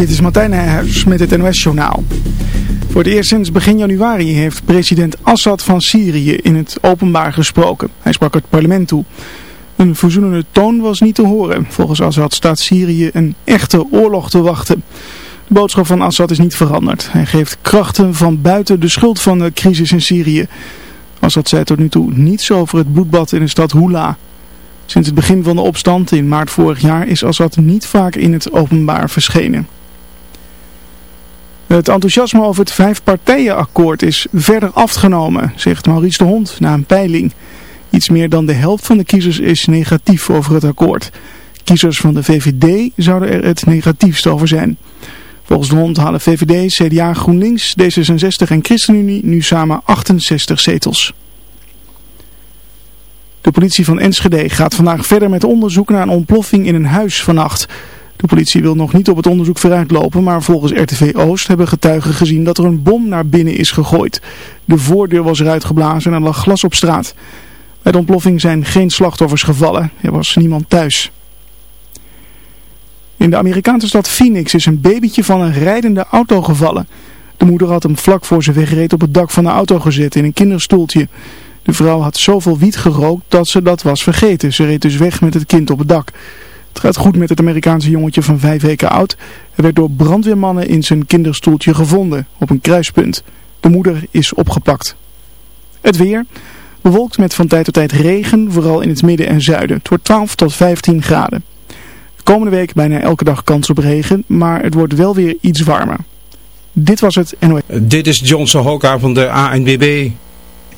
Dit is Martijn Nijhuis met het NOS-journaal. Voor het eerst sinds begin januari heeft president Assad van Syrië in het openbaar gesproken. Hij sprak het parlement toe. Een verzoenende toon was niet te horen. Volgens Assad staat Syrië een echte oorlog te wachten. De boodschap van Assad is niet veranderd. Hij geeft krachten van buiten de schuld van de crisis in Syrië. Assad zei tot nu toe niets over het bloedbad in de stad Hula. Sinds het begin van de opstand in maart vorig jaar is Assad niet vaak in het openbaar verschenen. Het enthousiasme over het vijfpartijenakkoord is verder afgenomen, zegt Maurice de Hond na een peiling. Iets meer dan de helft van de kiezers is negatief over het akkoord. Kiezers van de VVD zouden er het negatiefst over zijn. Volgens de Hond halen VVD, CDA, GroenLinks, D66 en ChristenUnie nu samen 68 zetels. De politie van Enschede gaat vandaag verder met onderzoek naar een ontploffing in een huis vannacht. De politie wil nog niet op het onderzoek vooruitlopen, maar volgens RTV Oost hebben getuigen gezien dat er een bom naar binnen is gegooid. De voordeur was eruit geblazen en er lag glas op straat. Bij de ontploffing zijn geen slachtoffers gevallen, er was niemand thuis. In de Amerikaanse stad Phoenix is een babytje van een rijdende auto gevallen. De moeder had hem vlak voor ze wegreed op het dak van de auto gezet in een kinderstoeltje. De vrouw had zoveel wiet gerookt dat ze dat was vergeten. Ze reed dus weg met het kind op het dak. Het gaat goed met het Amerikaanse jongetje van vijf weken oud. Hij werd door brandweermannen in zijn kinderstoeltje gevonden op een kruispunt. De moeder is opgepakt. Het weer. Bewolkt met van tijd tot tijd regen, vooral in het midden en zuiden. Het wordt 12 tot 15 graden. De komende week bijna elke dag kans op regen, maar het wordt wel weer iets warmer. Dit was het NOS. Dit is Johnson Hoka van de ANWB.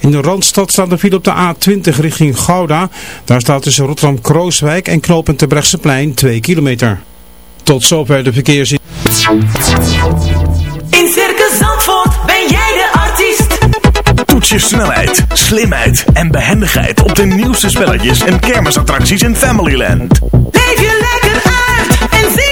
In de Randstad staat een file op de A20 richting Gouda. Daar staat tussen Rotterdam-Krooswijk en knooppunt Terbrechtseplein 2 kilometer. Tot zover de verkeers. In Circus Zandvoort ben jij de artiest. Toets je snelheid, slimheid en behendigheid op de nieuwste spelletjes en kermisattracties in Familyland. Leef je lekker uit en zie.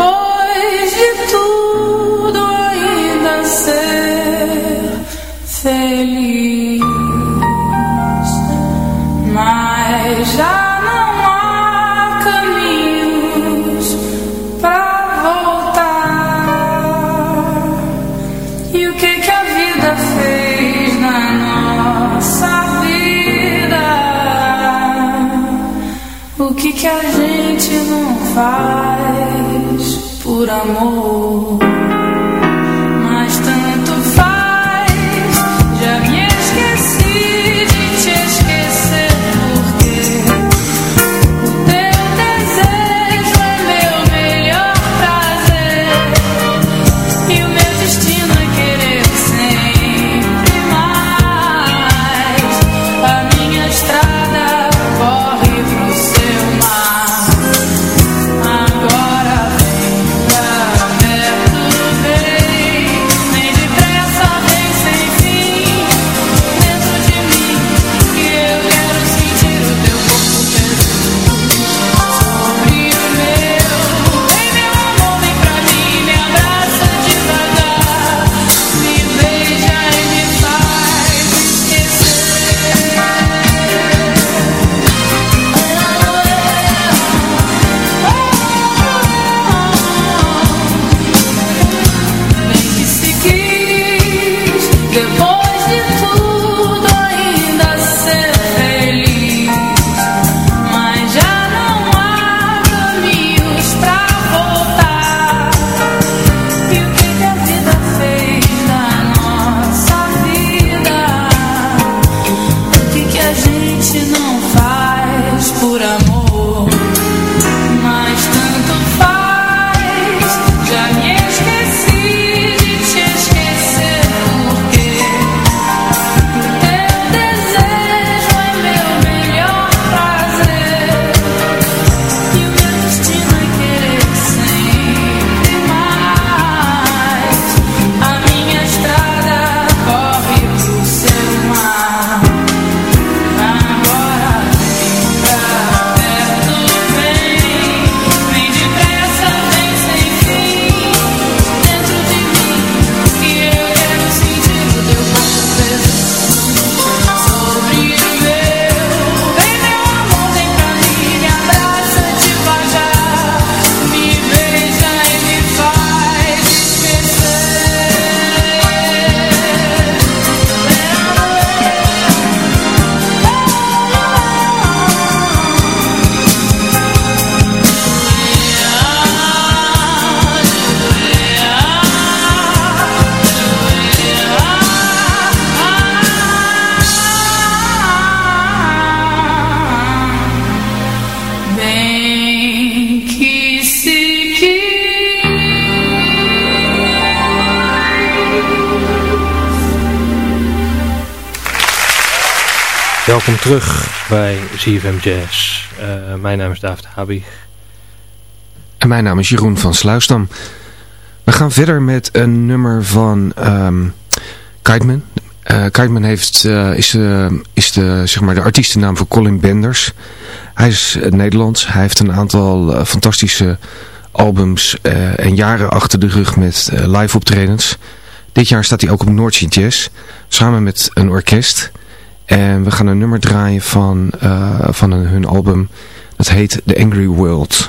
Oh. Amor? ZFM Jazz. Uh, mijn naam is David Habig. En mijn naam is Jeroen van Sluisdam. We gaan verder met een nummer van um, Kiteman. Uh, Kiteman heeft, uh, is, is de, zeg maar de artiestennaam voor Colin Benders. Hij is Nederlands. Hij heeft een aantal fantastische albums en jaren achter de rug met live optredens. Dit jaar staat hij ook op Noordje Jazz. Samen met een orkest. En we gaan een nummer draaien van, uh, van hun album. Dat heet The Angry World.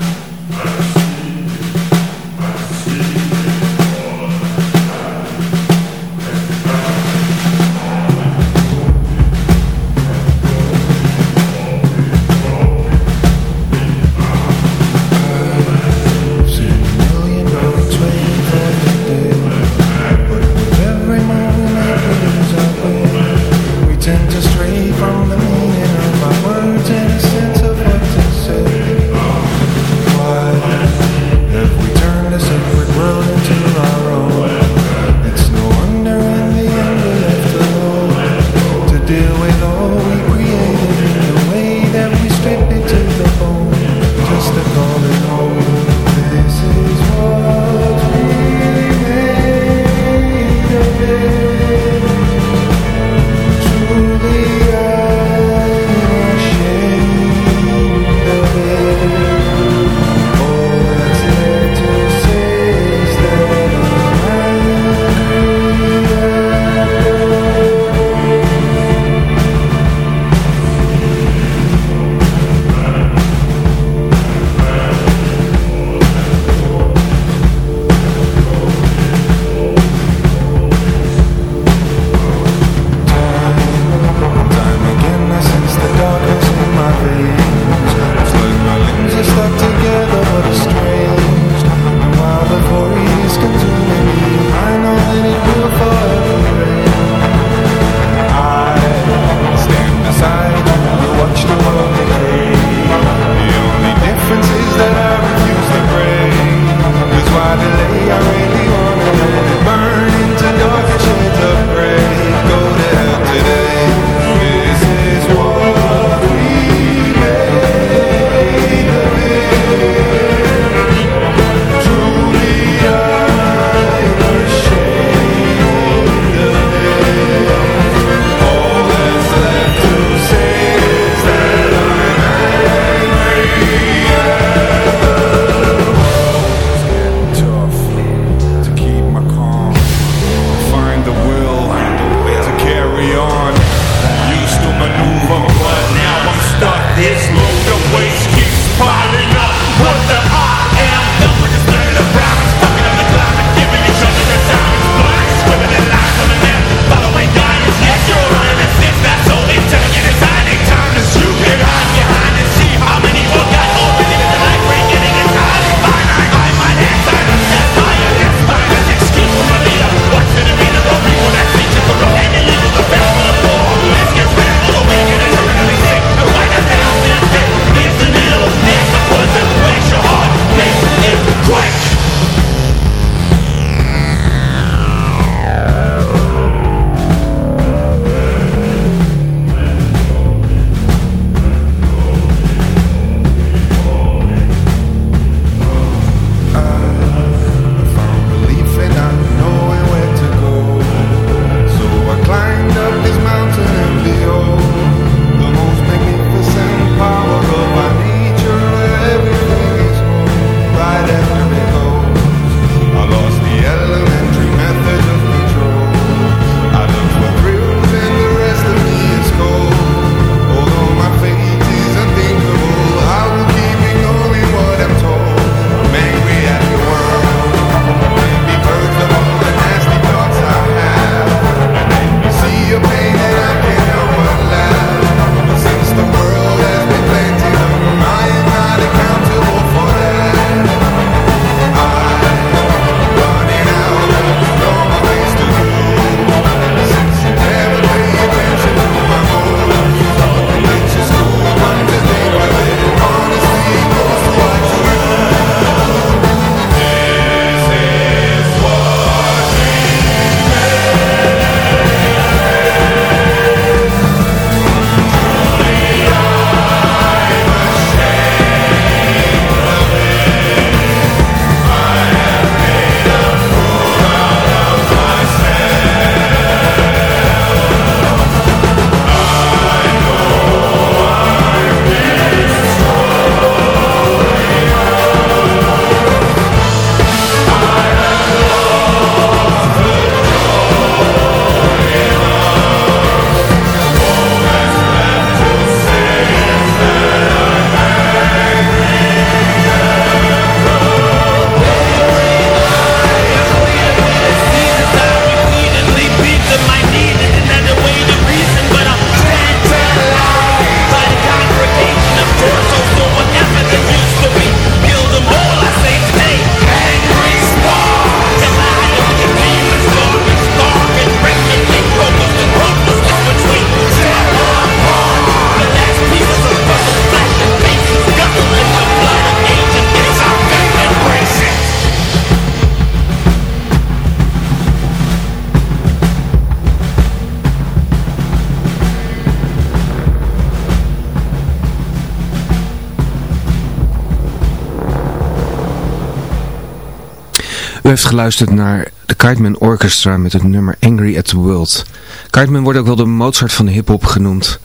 U heeft geluisterd naar de Kiteman Orchestra met het nummer Angry at the World. Kiteman wordt ook wel de Mozart van de hip-hop genoemd.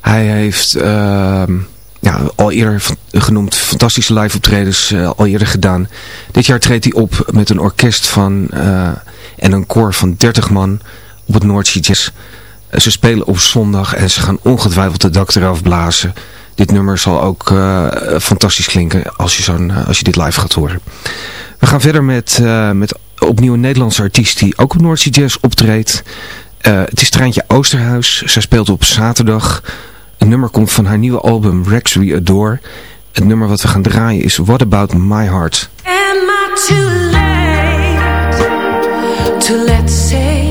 Hij heeft ehm, ja, al eerder genoemd fantastische live optredens eh, al eerder gedaan. Dit jaar treedt hij op met een orkest van, eh, en een koor van 30 man op het Noordzee eh, Ze spelen op zondag en ze gaan ongetwijfeld de dak eraf blazen. Dit nummer zal ook eh, fantastisch klinken als je, zo'n, eh, als je dit live gaat horen. We gaan verder met, eh, met opnieuw een Nederlandse artiest die ook op Noordzee Jazz optreedt. Het is Treintje Oosterhuis. Zij speelt op zaterdag. Een nummer komt van haar nieuwe album Rex We Adore. Het nummer wat we gaan draaien is What About My Heart. Am I too late to let's say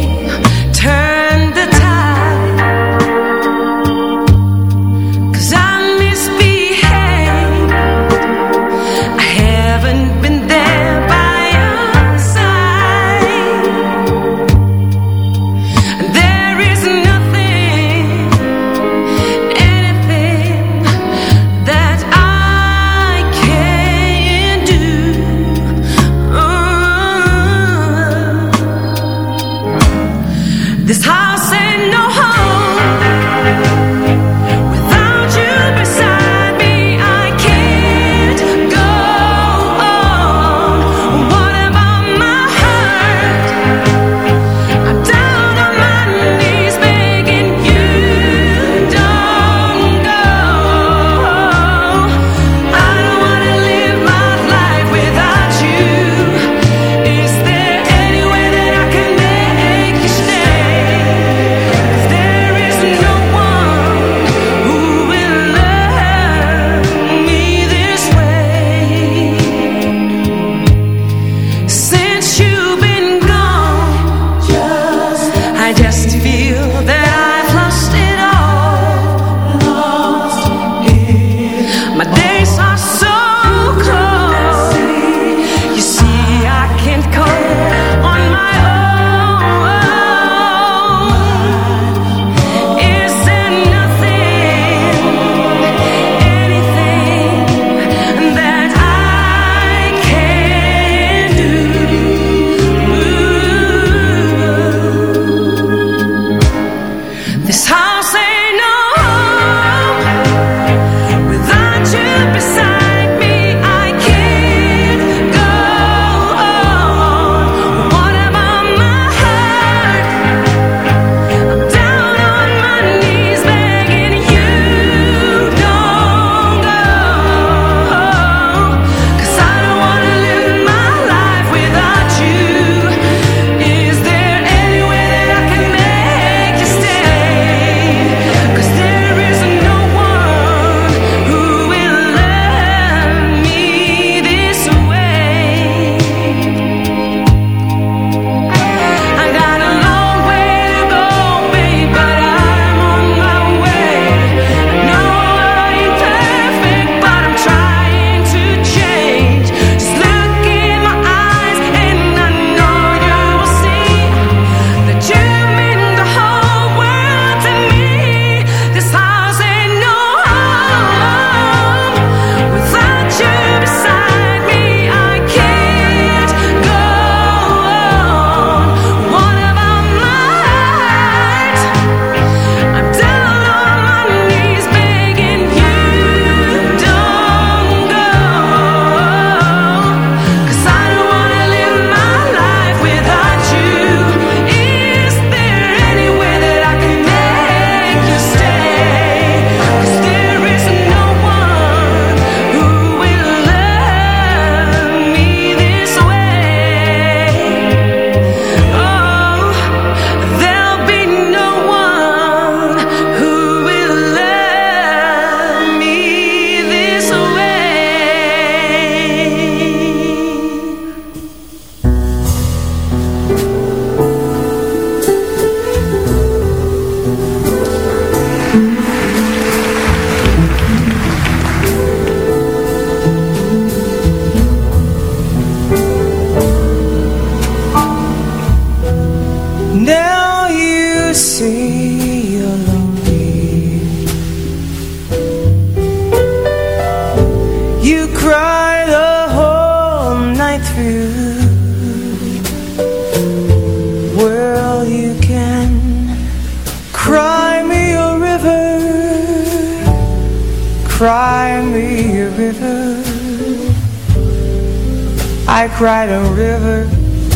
I cried a river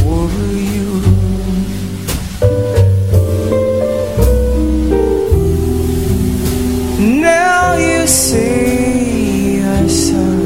over you Now you see I sun.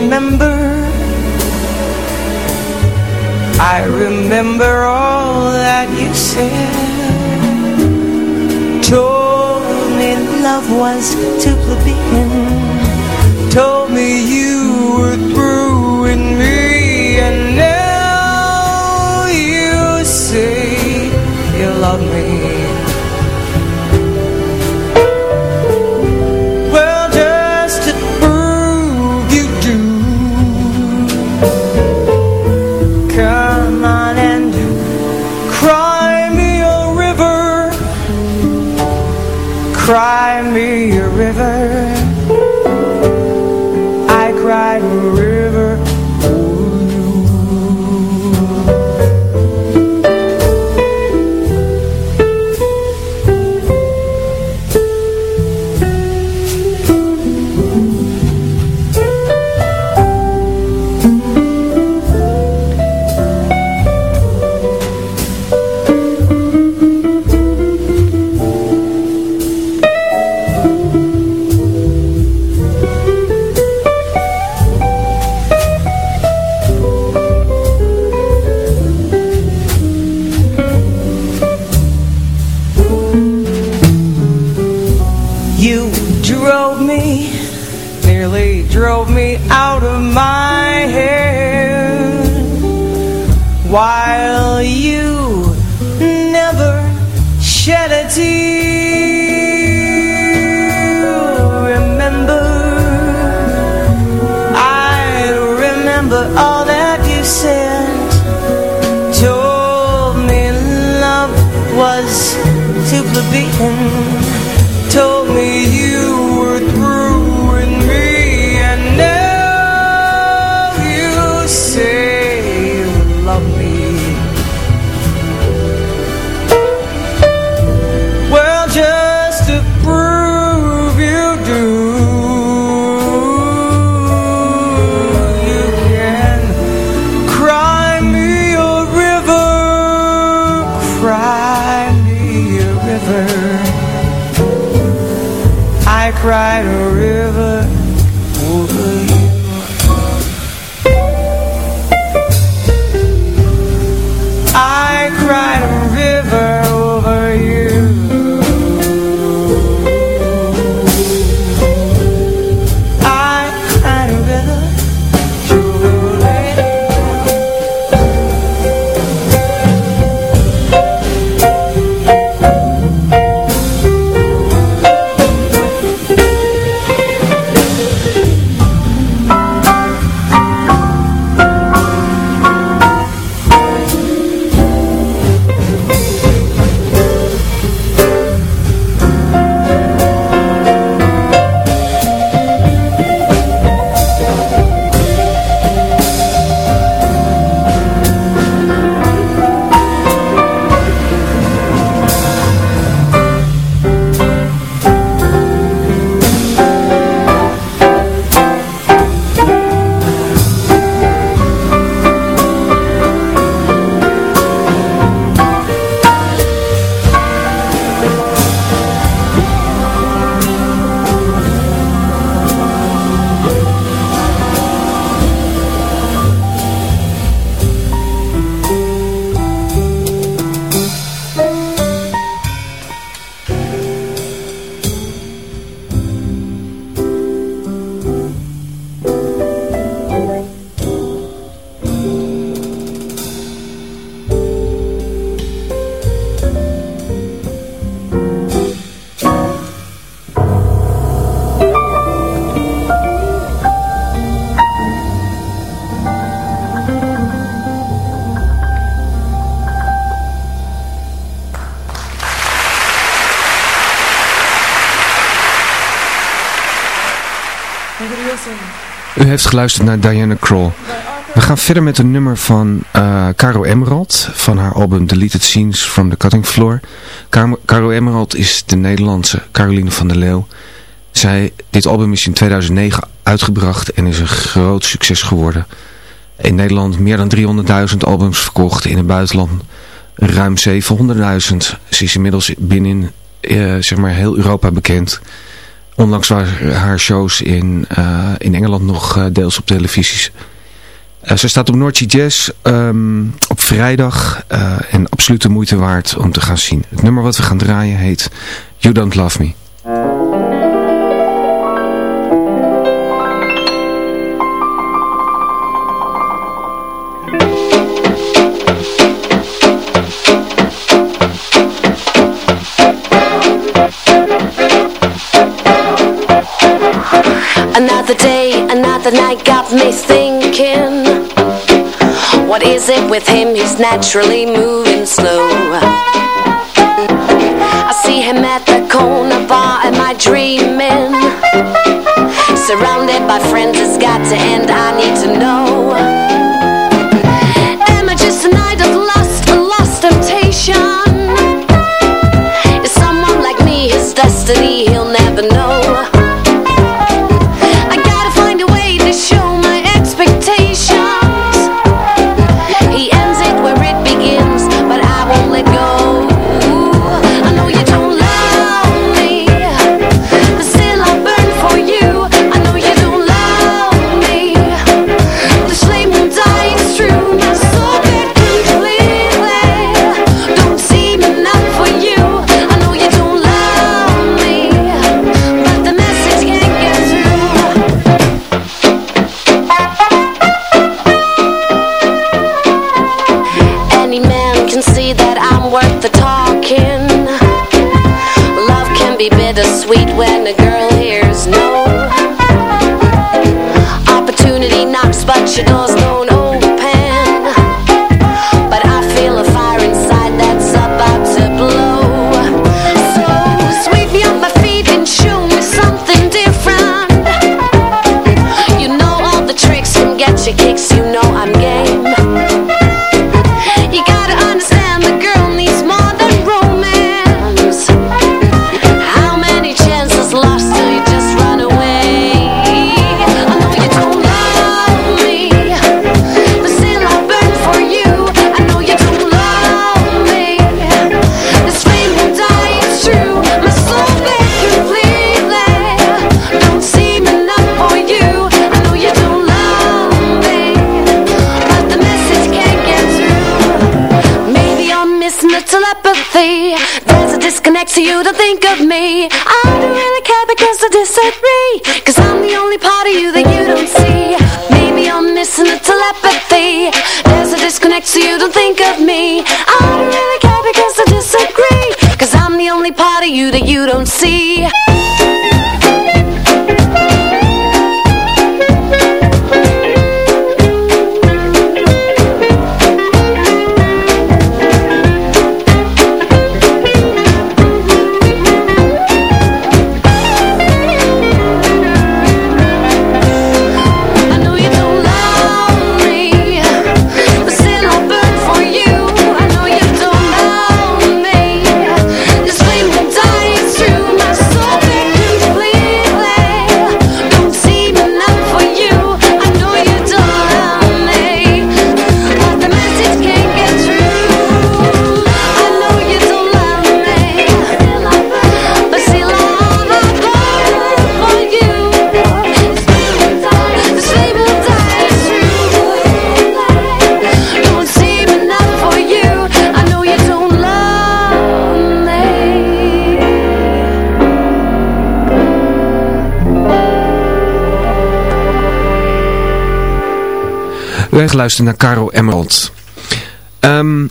remember I remember all that you said Told me love was to plebeian. Told me you were through with me river. U heeft geluisterd naar Diana Kroll. We gaan verder met een nummer van eh, Caro Emerald van haar album Deleted Scenes from the Cutting Floor. Caro, Emerald is de Nederlandse Caroline van der Leeuw. Zij, dit album is in 2009 uitgebracht en is een groot succes geworden. In Nederland meer dan 300.000 albums verkocht, in het buitenland ruim 700.000. Ze is inmiddels binnen eh, zeg maar heel Europa bekend. Onlangs waren haar shows in, eh, in Engeland nog eh, deels op televisies. Eh, ze staat op Noordje Jazz ehm, op vrijdag en absoluut de moeite waard om te gaan zien. Het nummer wat we gaan draaien heet You Don't Love Me. Another day, another night got me thinking. What is it with him, he's naturally moving slow. I see him at the corner bar, am I dreaming? Surrounded by friends, it's got to end, I need to know. Am I just a lost temptation? Is someone like me his destiny, he'll you that you don't see. Heeft geluisterd naar Caro Emerald. Ehm,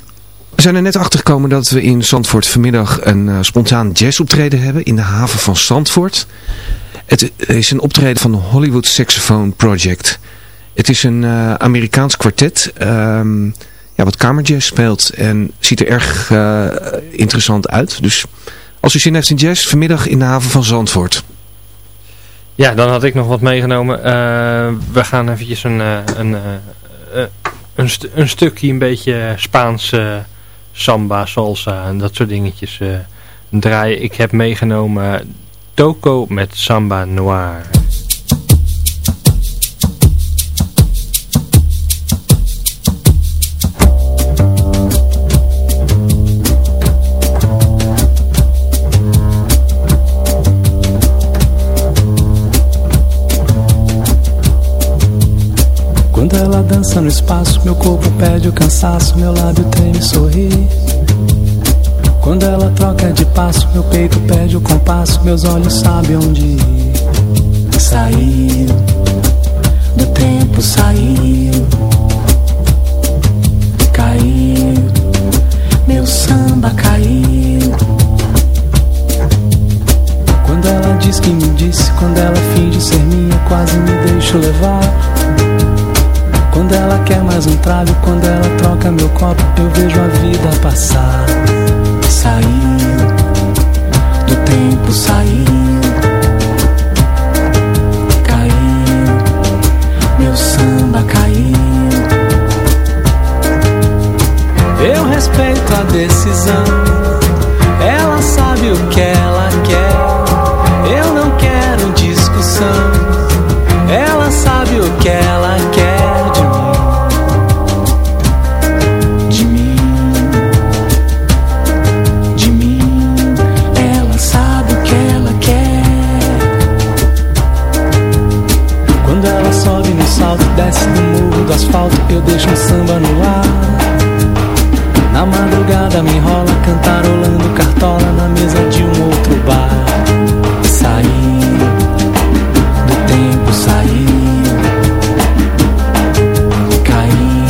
we zijn er net achter gekomen dat we in Zandvoort vanmiddag een eh, spontaan jazzoptreden hebben in de haven van Zandvoort. Het is een optreden van de Hollywood Saxophone Project. Het is een eh, Amerikaans kwartet ehm, ja, wat kamerjazz speelt en ziet er erg eh, interessant uit. Dus als u zin heeft in jazz, vanmiddag in de haven van Zandvoort. Ja, dan had ik nog wat meegenomen. We gaan eventjes een, een, een, st- een stukje een beetje Spaanse samba, salsa en dat soort dingetjes eh, draaien. Ik heb meegenomen Toco met Samba Noir. Quando ela dança no espaço, meu corpo perde o cansaço, meu lábio treme e sorri. Quando ela troca de passo, meu peito perde o compasso, meus olhos sabem onde ir. Saiu do tempo, saiu, caiu, meu samba caiu. Quando ela diz que me disse, quando ela finge ser minha, quase me deixo levar. Quando ela quer mais um trago, quando ela troca meu copo, eu vejo a vida passar. Saiu do tempo, saiu, caiu, meu samba caiu. Eu respeito a decisão, ela sabe o que ela quer. Eu não quero discussão, ela sabe o que ela desce do morro do asfalto, eu deixo um samba no ar. Na madrugada me enrola, cantarolando cartola na mesa de um outro bar. Saí do tempo, saí. Caí,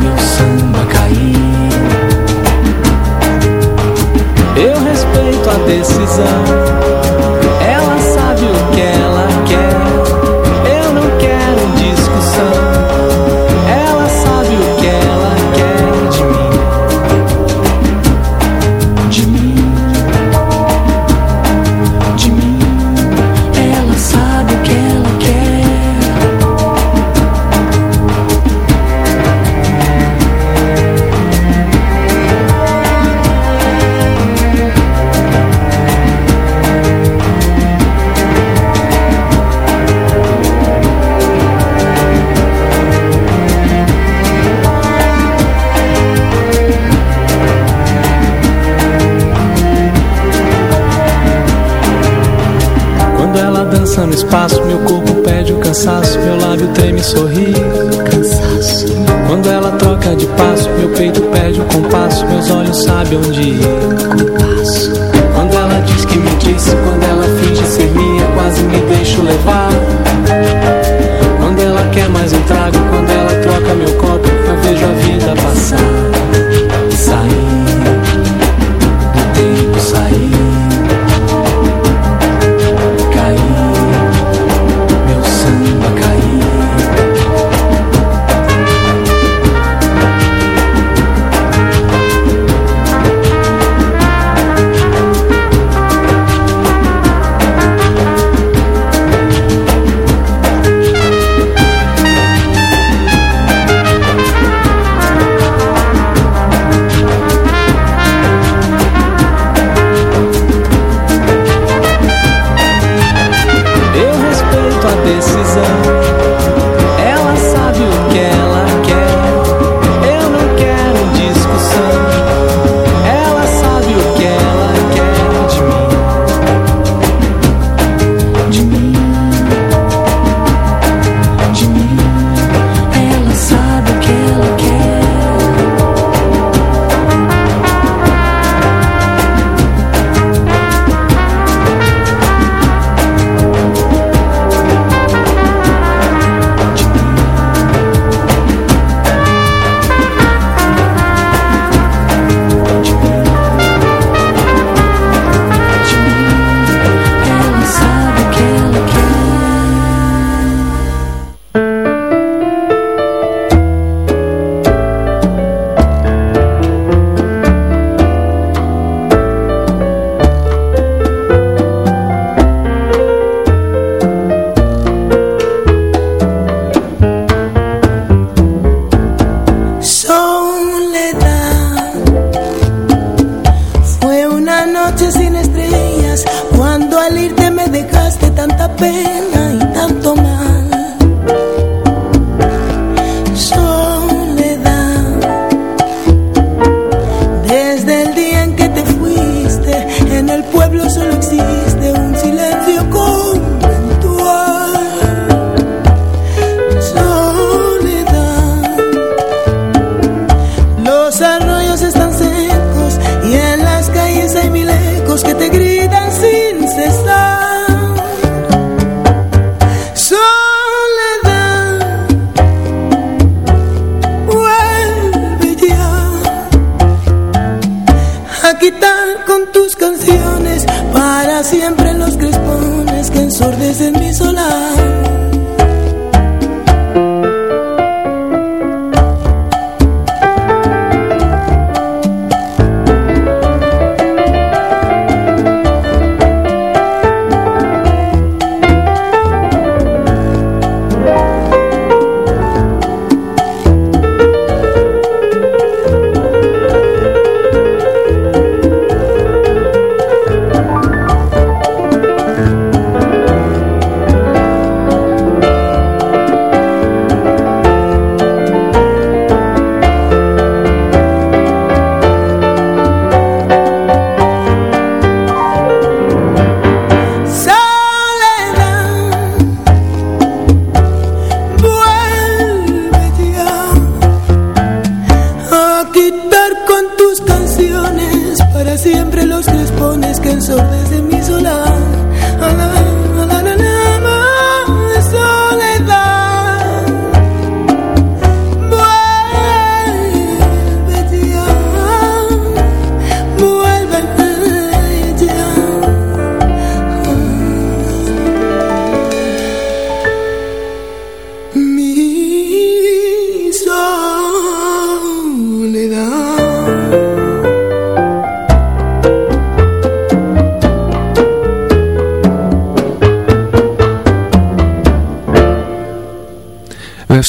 meu samba caiu. Eu respeito a decisão. sabe onde ir.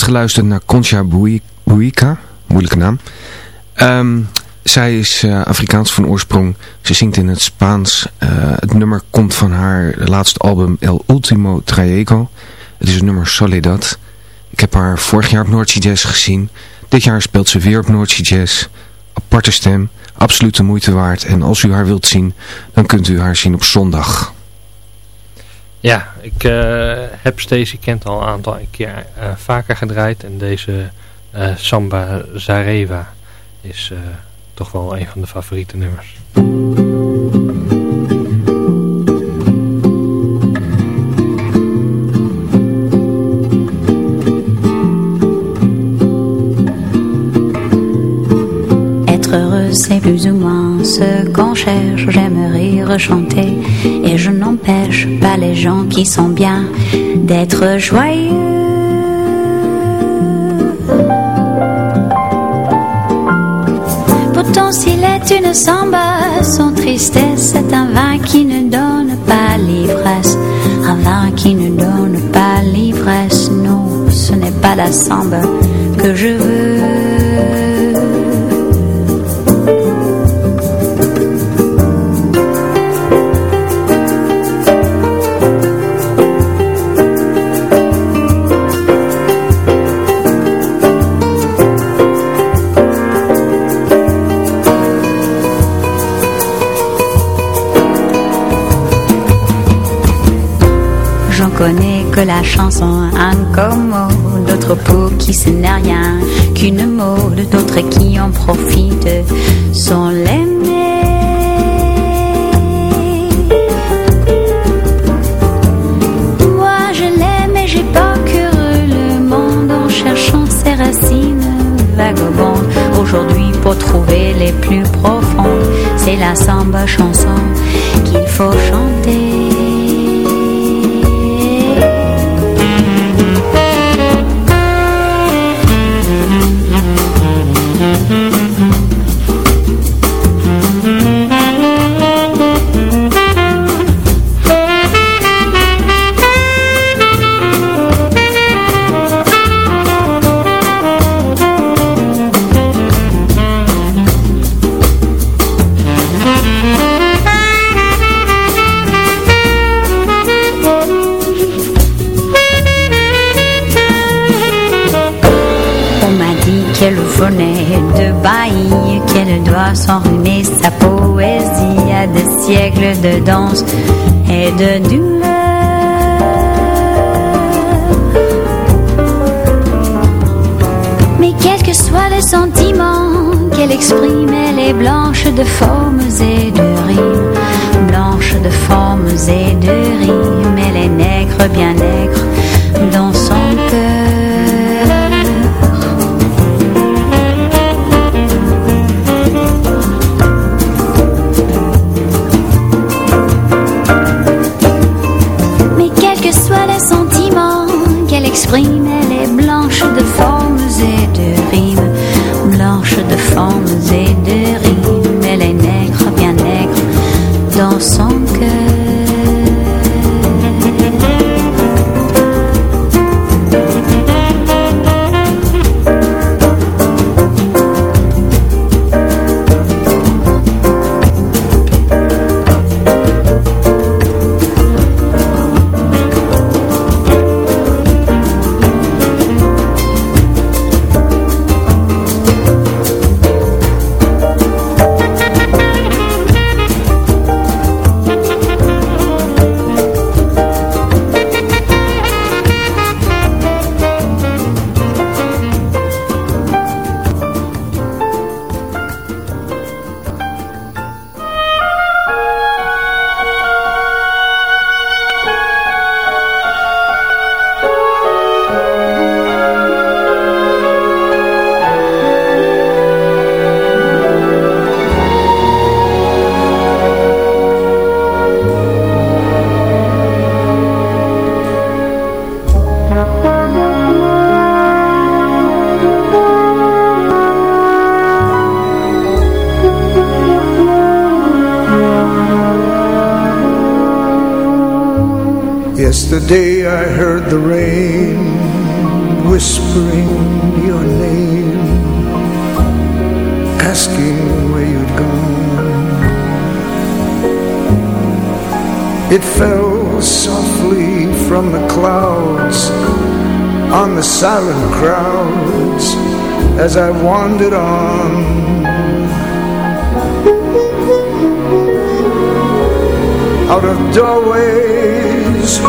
Geluisterd naar Concha Bui- Buika, moeilijke naam. Ehm, zij is eh, Afrikaans van oorsprong. Ze zingt in het Spaans. Eh, het nummer komt van haar laatste album El Ultimo Trayego. Het is het nummer Soledad. Ik heb haar vorig jaar op Noordse Jazz gezien. Dit jaar speelt ze weer op Noordse Jazz. Aparte stem, absoluut de moeite waard. En als u haar wilt zien, dan kunt u haar zien op zondag. Ja, ik eh, heb Stacey Kent al een aantal keer eh, vaker gedraaid. En deze eh, Samba Zareva is eh, toch wel een van de favoriete nummers. C'est plus ou moins ce qu'on cherche. J'aimerais rechanter et je n'empêche pas les gens qui sont bien d'être joyeux. Pourtant, s'il est une samba, son tristesse est un vin qui ne donne pas l'ivresse. Un vin qui ne donne pas l'ivresse. Non, ce n'est pas la samba que je veux. La chanson un comme d'autres pour qui ce n'est rien qu'une mode, d'autres qui en profitent sans l'aimer. Moi je l'aime et j'ai parcouru le monde en cherchant ses racines vagabondes. Aujourd'hui pour trouver les plus profondes, c'est la samba chanson qu'il faut chanter. S'enrhumer sa poésie à des siècles de danse et de douleur. Mais quels que soient les sentiments qu'elle exprime, elle est blanche de formes et de rimes, blanche de formes et de silent crowds as I wandered on. Out of doorways,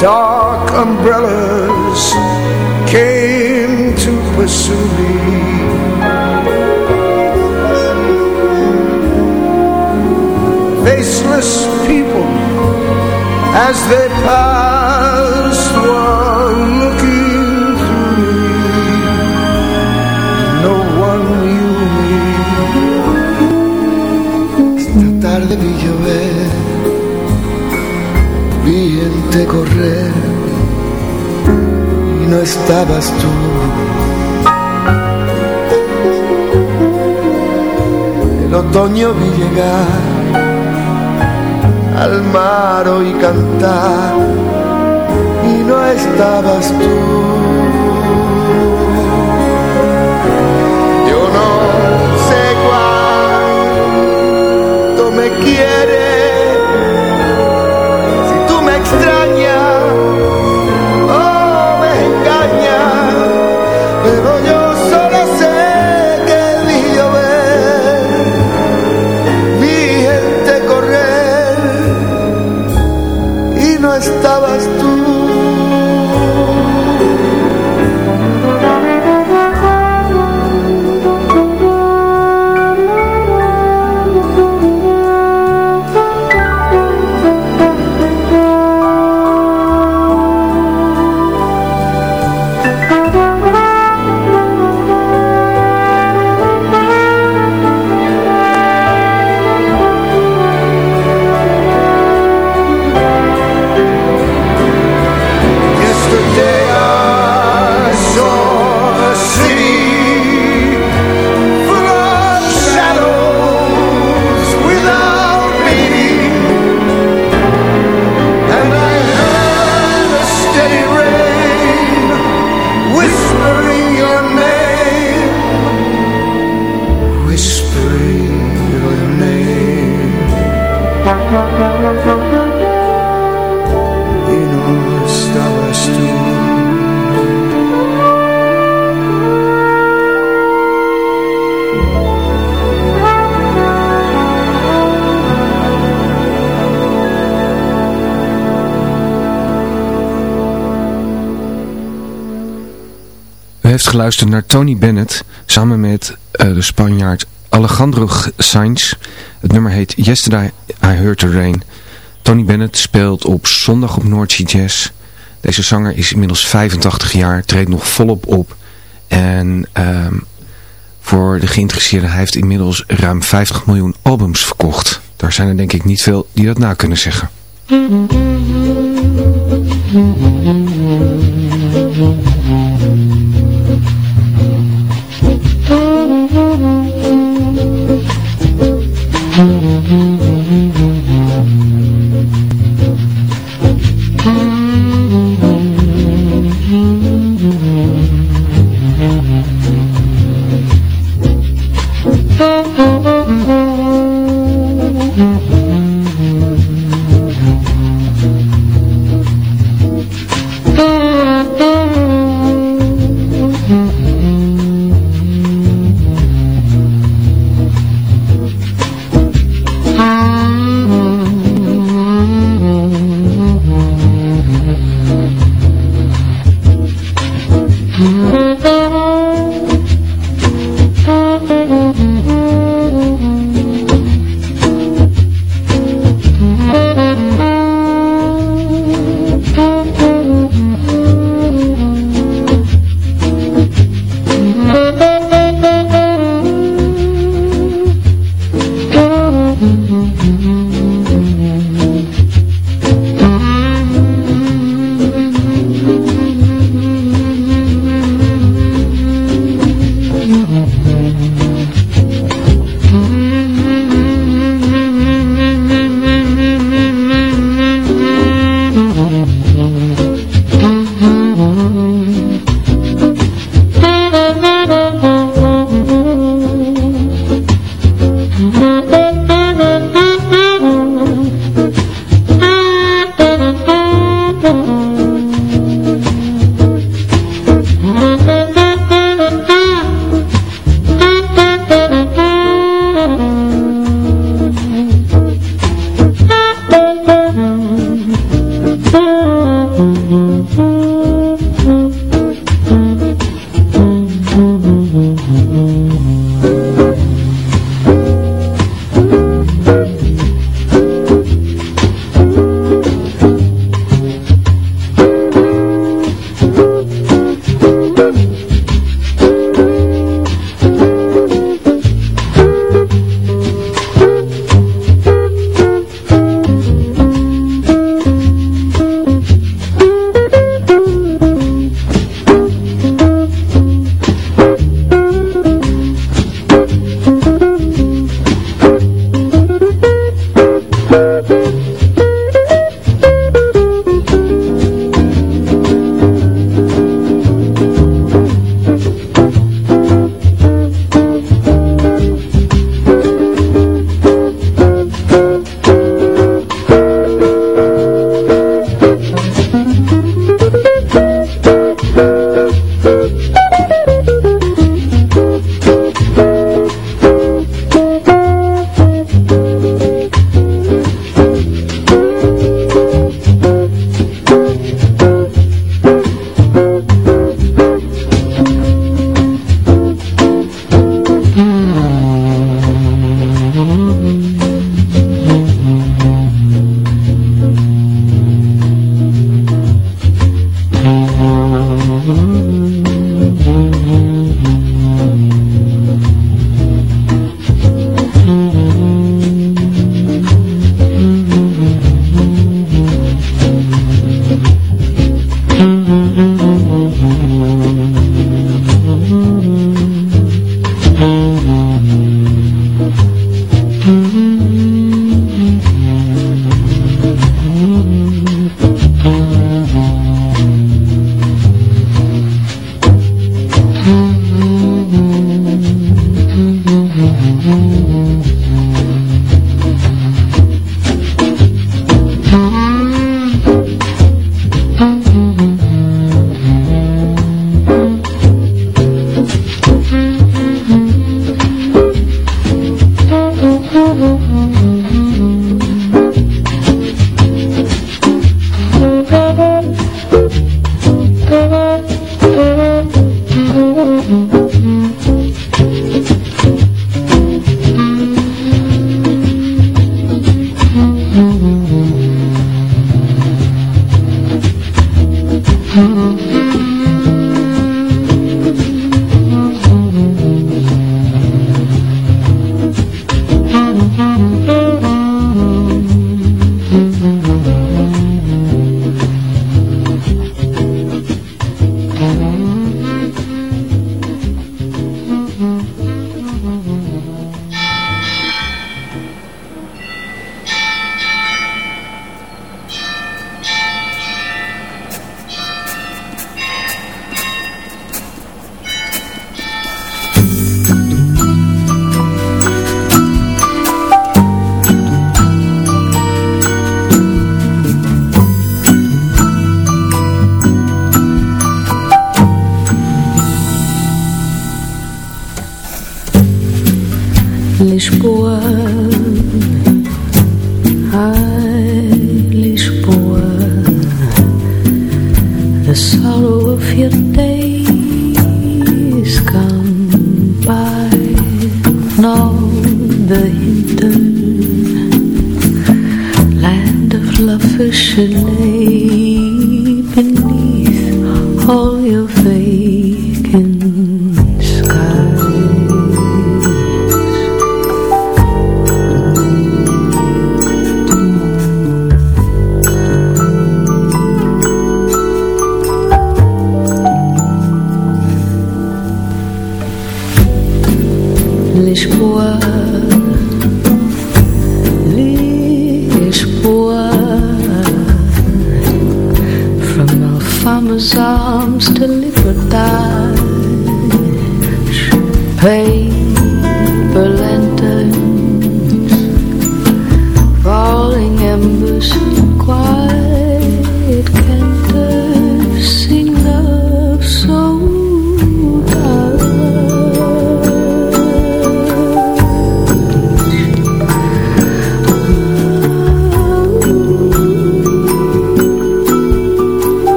dark umbrellas came to pursue me. Faceless people, as they passed, Esta tarde vi llover vi gente correr y no estabas tú. El otoño vi llegar al mar y cantar y no estabas tú. geluisterd naar Tony Bennett samen met eh, de Spanjaard Alejandro Sainz. Het nummer heet Yesterday I Heard the Rain. Tony Bennett speelt op zondag op Noordzee Jazz. Deze zanger is inmiddels 85 jaar, treedt nog volop op. En ehm, voor de geïnteresseerden, hij heeft inmiddels ruim 50 miljoen albums verkocht. Daar zijn er denk ik niet veel die dat na kunnen zeggen. Mm-hmm.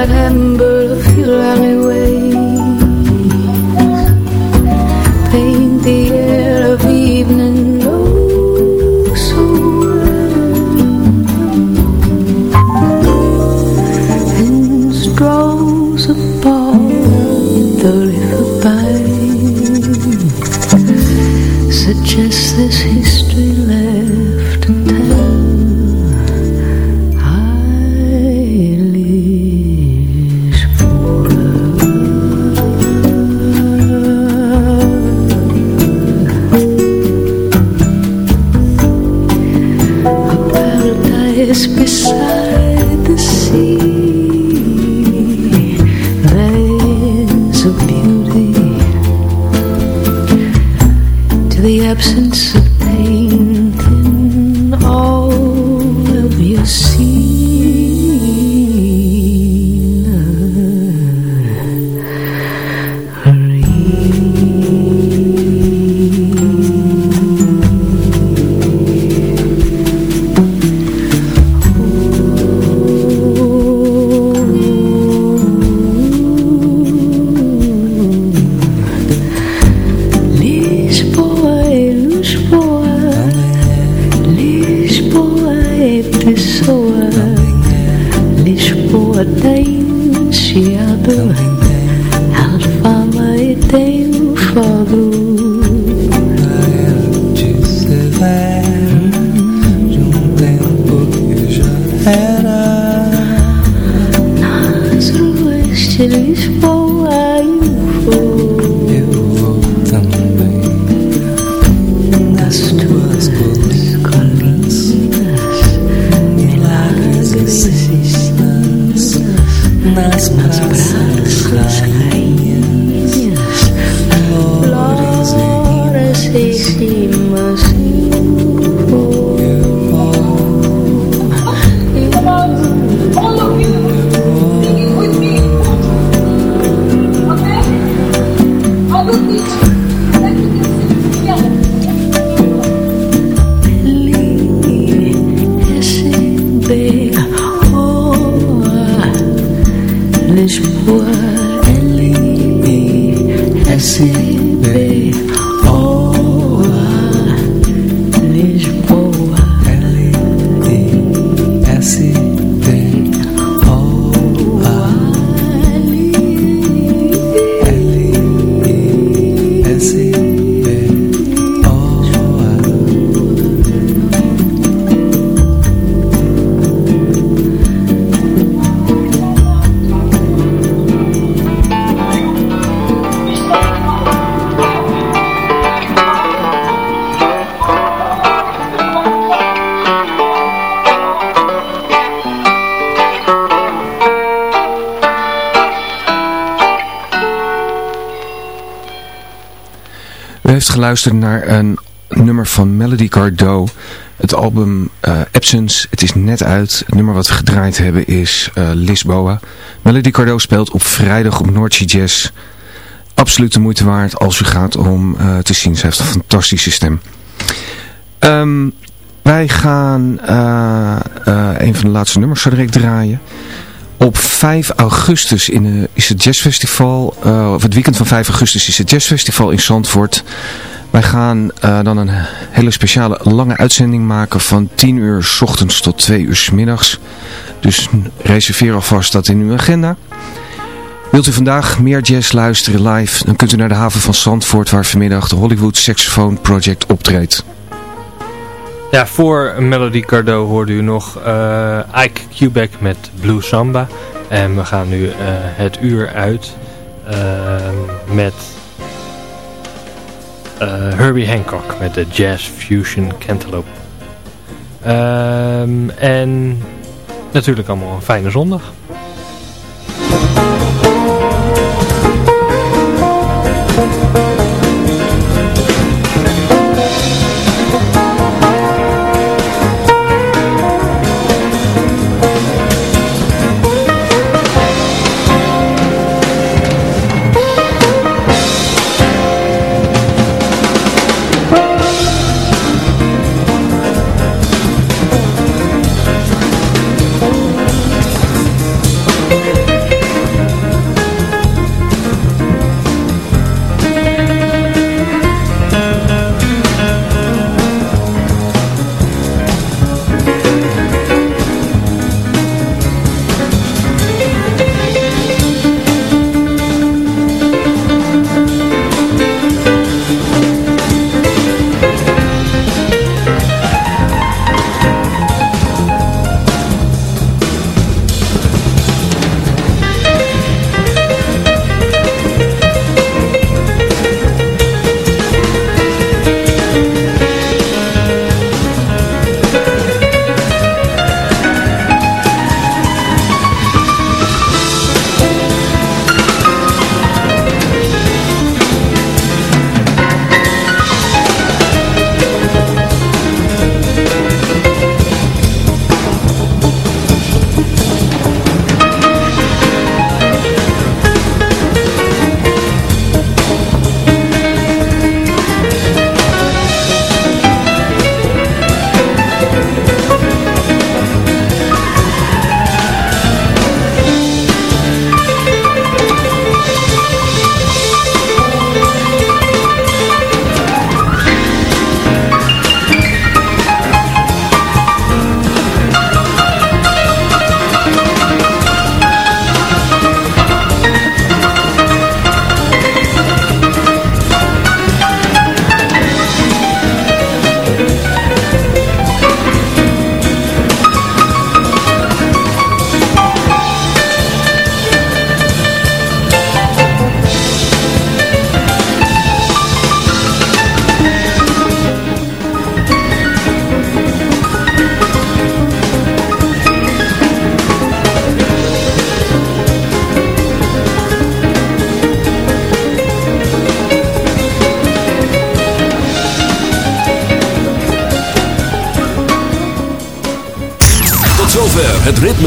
I'd hadn't, but geluisterd naar een nummer van Melody Gardot Het album eh, Absence, het is net uit. Het nummer wat we gedraaid hebben is uh, Lisboa. Melody Cardo speelt op vrijdag op Noordse Jazz. Absoluut de moeite waard als u gaat om uh, te zien. Ze heeft een fantastische stem. Um, wij gaan een van de laatste nummers zo direct draaien. Op 5 augustus in is het jazzfestival, of het weekend van 5 augustus is het jazzfestival in Zandvoort. Wij gaan uh, dan een hele speciale lange uitzending maken van 10 uur s ochtends tot 2 uur s middags. Dus reserveer alvast dat in uw agenda. Wilt u vandaag meer jazz luisteren live, dan kunt u naar de haven van Zandvoort waar vanmiddag de Hollywood Saxophone Project optreedt. Ja, voor Melody Cardo hoorde u nog uh, Ike Quebec met Blue Samba. En we gaan nu uh, het uur uit uh, Herbie Hancock met de Jazz Fusion Cantaloupe. Um, en natuurlijk allemaal een fijne zondag.